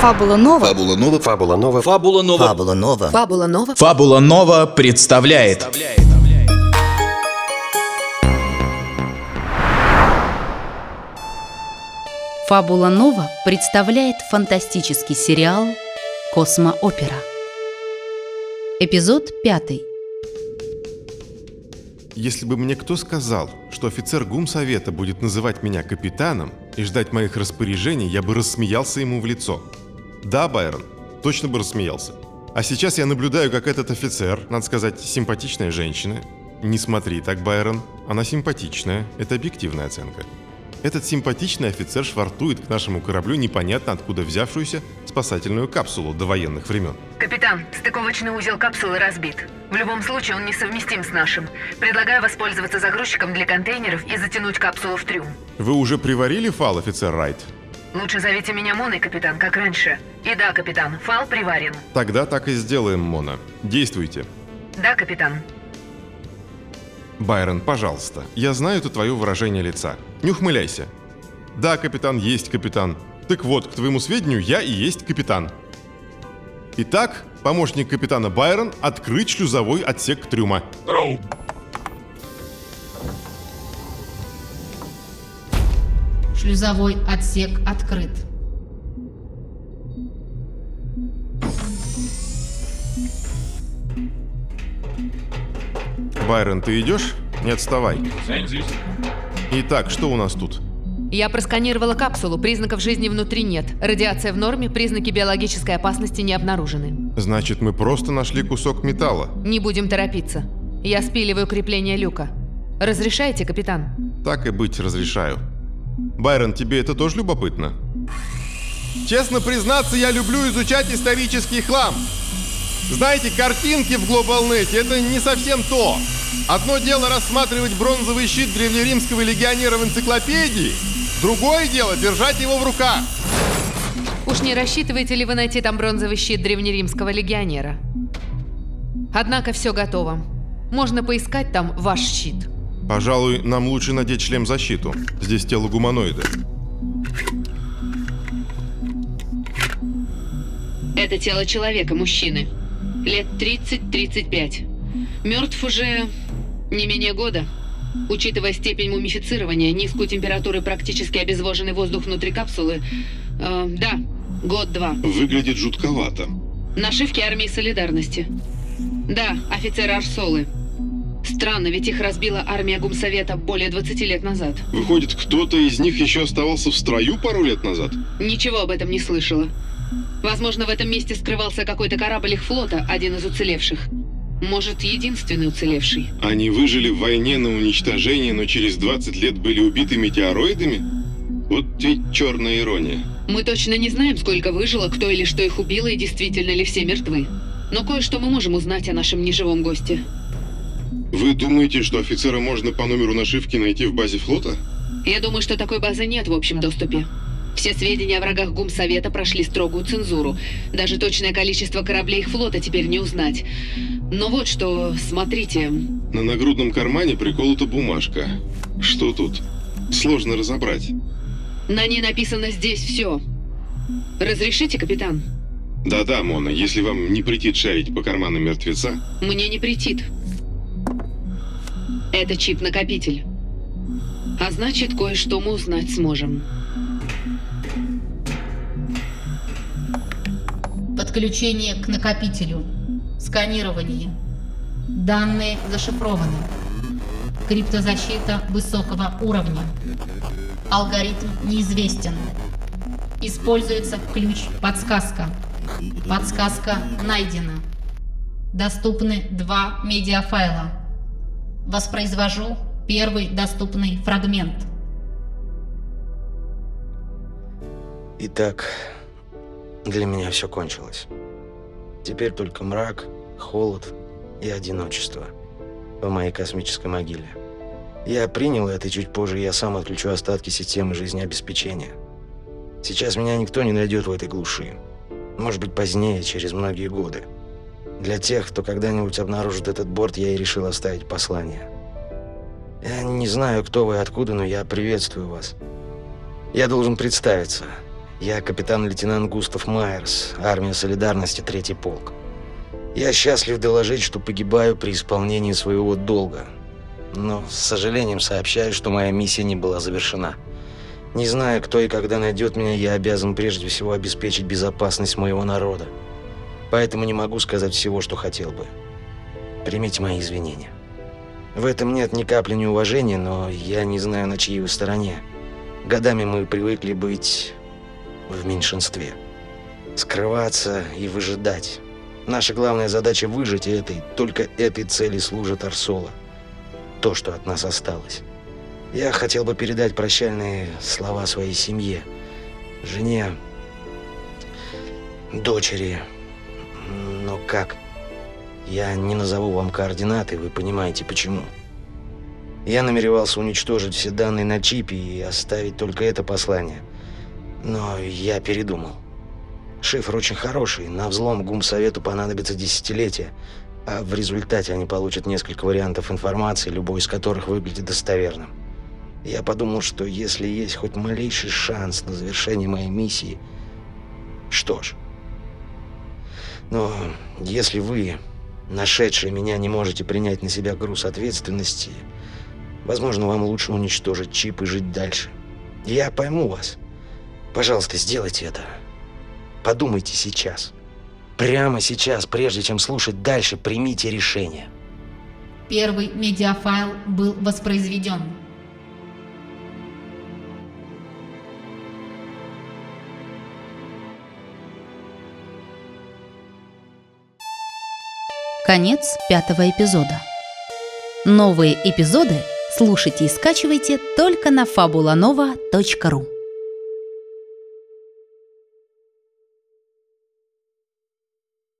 Фабула Нова. Фабула Нова. Фабула Нова. Фабула Нова. Фабула Нова. Фабула Нова. Фабула Нова представляет Фабула Нова представляет фантастический сериал «Космоопера». Эпизод пятый. Если бы мне кто сказал, что офицер гумсовета будет называть меня капитаном и ждать моих распоряжений, я бы рассмеялся ему в лицо. Да, Байрон, точно бы рассмеялся. А сейчас я наблюдаю, как этот офицер, надо сказать, симпатичная женщина. Не смотри так, Байрон, она симпатичная, это объективная оценка. Этот симпатичный офицер швартует к нашему кораблю непонятно откуда взявшуюся спасательную капсулу до военных времен. Капитан, стыковочный узел капсулы разбит. В любом случае он несовместим с нашим. Предлагаю воспользоваться загрузчиком для контейнеров и затянуть капсулу в трюм. Вы уже приварили фал, офицер Райт? Лучше зовите меня Моной, капитан, как раньше. И да, капитан, фал приварен. Тогда так и сделаем, Мона. Действуйте. Да, капитан. Байрон, пожалуйста, я знаю это твое выражение лица. Не ухмыляйся. Да, капитан, есть капитан. Так вот, к твоему сведению, я и есть капитан. Итак, помощник капитана Байрон открыть шлюзовой отсек трюма. Шлюзовой отсек открыт. Байрон, ты идешь? Не отставай. Итак, что у нас тут? Я просканировала капсулу, признаков жизни внутри нет. Радиация в норме, признаки биологической опасности не обнаружены. Значит, мы просто нашли кусок металла. Не будем торопиться. Я спиливаю крепление люка. Разрешаете, капитан? Так и быть, разрешаю. Байрон, тебе это тоже любопытно? Честно признаться, я люблю изучать исторический хлам. Знаете, картинки в глобалнете – это не совсем то. Одно дело рассматривать бронзовый щит древнеримского легионера в энциклопедии, другое дело держать его в руках. Уж не рассчитываете ли вы найти там бронзовый щит древнеримского легионера? Однако все готово. Можно поискать там ваш щит. Пожалуй, нам лучше надеть шлем-защиту. Здесь тело гуманоида. Это тело человека, мужчины. Лет 30-35. Мертв уже не менее года. Учитывая степень мумифицирования, низкую температуру и практически обезвоженный воздух внутри капсулы, э, да, год-два. Выглядит жутковато. Нашивки армии солидарности. Да, офицеры Арсолы. Странно, ведь их разбила армия Гумсовета более 20 лет назад. Выходит, кто-то из них еще оставался в строю пару лет назад? Ничего об этом не слышала. Возможно, в этом месте скрывался какой-то корабль их флота, один из уцелевших. Может, единственный уцелевший. Они выжили в войне на уничтожение, но через 20 лет были убиты метеороидами? Вот ведь черная ирония. Мы точно не знаем, сколько выжило, кто или что их убило, и действительно ли все мертвы. Но кое-что мы можем узнать о нашем неживом госте. Вы думаете, что офицера можно по номеру нашивки найти в базе флота? Я думаю, что такой базы нет в общем доступе. Все сведения о врагах Гумсовета прошли строгую цензуру. Даже точное количество кораблей их флота теперь не узнать. Но вот что, смотрите. На нагрудном кармане приколота бумажка. Что тут? Сложно разобрать. На ней написано здесь все. Разрешите, капитан? Да-да, Мона, если вам не претит шарить по карманам мертвеца. Мне не претит. Это чип-накопитель. А значит, кое-что мы узнать сможем. Подключение к накопителю. Сканирование. Данные зашифрованы. Криптозащита высокого уровня. Алгоритм неизвестен. Используется ключ-подсказка. Подсказка найдена. Доступны два медиафайла. Воспроизвожу первый доступный фрагмент. Итак, для меня все кончилось. Теперь только мрак, холод и одиночество в моей космической могиле. Я принял это, и чуть позже я сам отключу остатки системы жизнеобеспечения. Сейчас меня никто не найдет в этой глуши. Может быть, позднее, через многие годы. Для тех, кто когда-нибудь обнаружит этот борт, я и решил оставить послание. Я не знаю, кто вы и откуда, но я приветствую вас. Я должен представиться. Я капитан-лейтенант Густав Майерс, армия солидарности, третий полк. Я счастлив доложить, что погибаю при исполнении своего долга. Но с сожалением сообщаю, что моя миссия не была завершена. Не зная, кто и когда найдет меня, я обязан прежде всего обеспечить безопасность моего народа. Поэтому не могу сказать всего, что хотел бы. Примите мои извинения. В этом нет ни капли неуважения, но я не знаю, на чьей вы стороне. Годами мы привыкли быть в меньшинстве. Скрываться и выжидать. Наша главная задача выжить, этой, только этой цели служит Арсола. То, что от нас осталось. Я хотел бы передать прощальные слова своей семье, жене, дочери. Но как? Я не назову вам координаты, вы понимаете почему. Я намеревался уничтожить все данные на чипе и оставить только это послание. Но я передумал. Шифр очень хороший, на взлом ГУМ-совету понадобится десятилетия, а в результате они получат несколько вариантов информации, любой из которых выглядит достоверным. Я подумал, что если есть хоть малейший шанс на завершение моей миссии, что ж. Но если вы, нашедшие меня, не можете принять на себя груз ответственности, возможно, вам лучше уничтожить чип и жить дальше. Я пойму вас. Пожалуйста, сделайте это. Подумайте сейчас. Прямо сейчас, прежде чем слушать дальше, примите решение. Первый медиафайл был воспроизведен. Конец пятого эпизода. Новые эпизоды слушайте и скачивайте только на fabulanova.ru